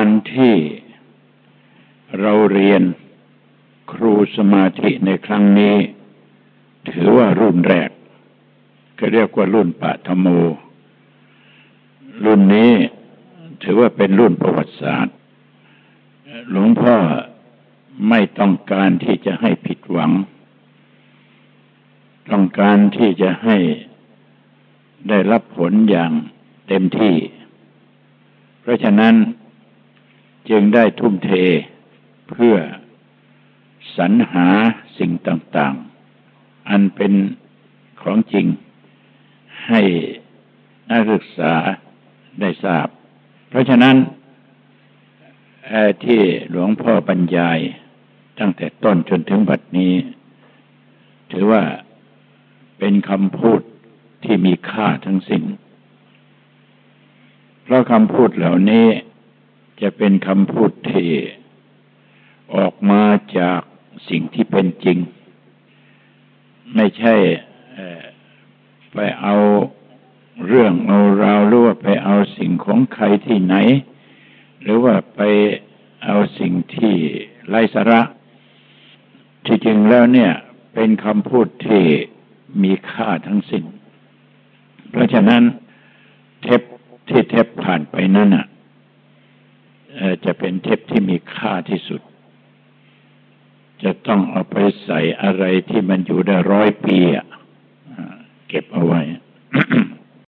การที่เราเรียนครูสมาธิในครั้งนี้ ถือว่ารุ่นแรก ก็เรียกว่ารุ่นปะธโม รุ่นนี้ถือว่าเป็นรุ่นประวัติศาสตร์ หลวงพ่อไม่ต้องการที่จะให้ผิดหวัง ต้องการที่จะให้ได้รับผลอย่างเต็มที่ เพราะฉะนั้น จึงได้ทุ่มเทเพื่อสรรหาสิ่งต่างๆ อันเป็นของจริงให้นักศึกษาได้ทราบ เพราะฉะนั้นที่หลวงพ่อบรรยายตั้งแต่ต้นจนถึงบัดนี้ ถือว่าเป็นคำพูดที่มีค่าทั้งสิ้น เพราะคำพูดเหล่านี้ จะเป็นคำพูดที่ออกมาจากสิ่งที่เป็นจริง ไม่ใช่ไปเอาเรื่องเอาราวหรือว่าไปเอาสิ่งของใครที่ไหน หรือว่าไปเอาสิ่งที่ไร้สาระที่จริงแล้วเนี่ยเป็นคำพูดที่มีค่าทั้งสิ้น เพราะฉะนั้นเทปที่เทปผ่านไปนั่นอะ จะเป็นเทปที่มีค่าที่สุด จะต้องเอาไปใส่อะไรที่มันอยู่ได้ร้อยปีอะ